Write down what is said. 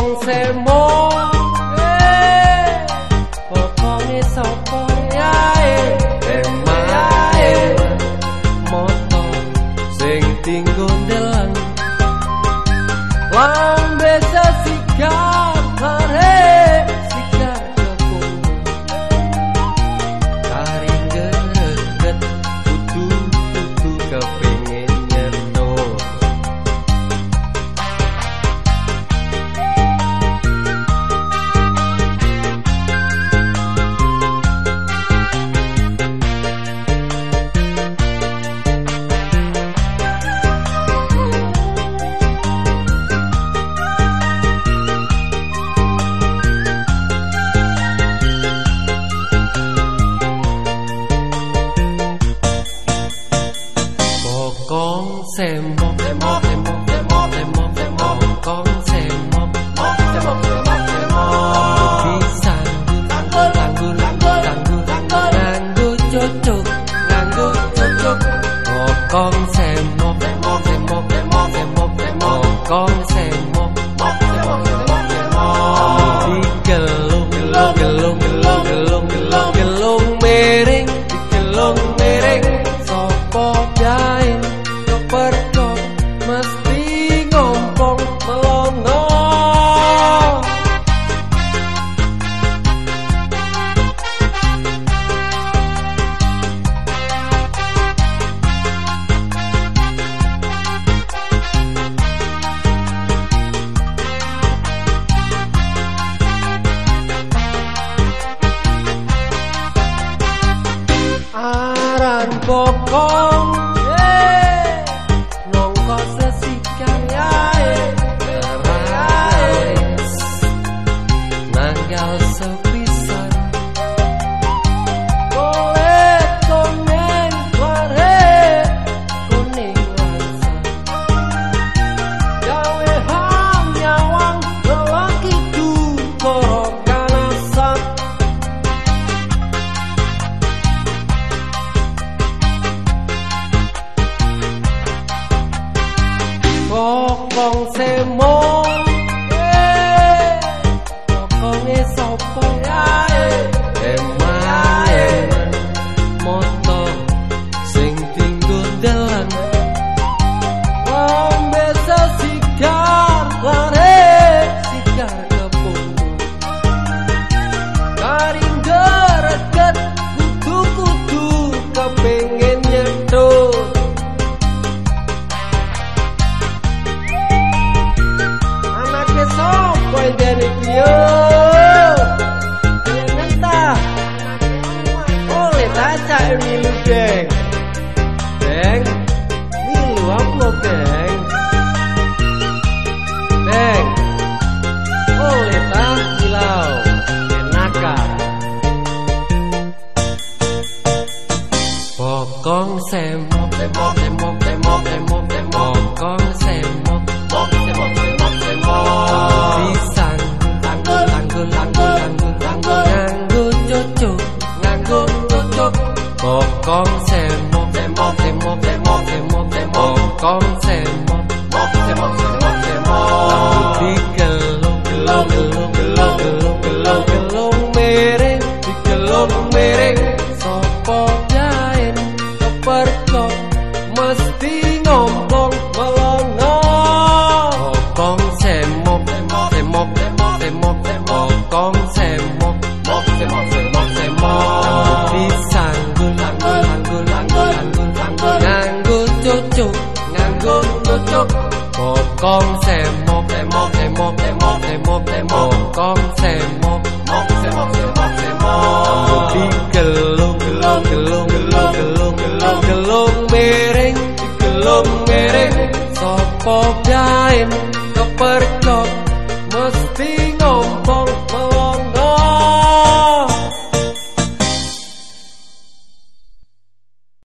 con semo eh Kokonge sapa yae emae moto sing tình ndelang Lambe Bokong Não yeah. Nongko sesikang dari Pio Jangan tak Boleh baca milu geng Geng Milu apa geng Geng Boleh tak hilau Enaka Bokong semok Semok semok semok semok semok Bokong semok Semok semok semok semok Pisang Nganggur cocok Nganggur cocok Bokong semok Semok semok semok semok semok Bokong semok Semok semok semok semok Digelung gelung gelung gelung gelung gelung gelung miring Digelung miring Sopo jain kepergok mesti ngomong con sẽ một để một để một để một để một để một. Con sẽ một một sẽ một sẽ một sẽ một. Đi cờ lông cờ lông cờ lông cờ lông cờ lông cờ lông cờ lông mê rinh. Cờ lông mê rinh. So pop jaim kau perkop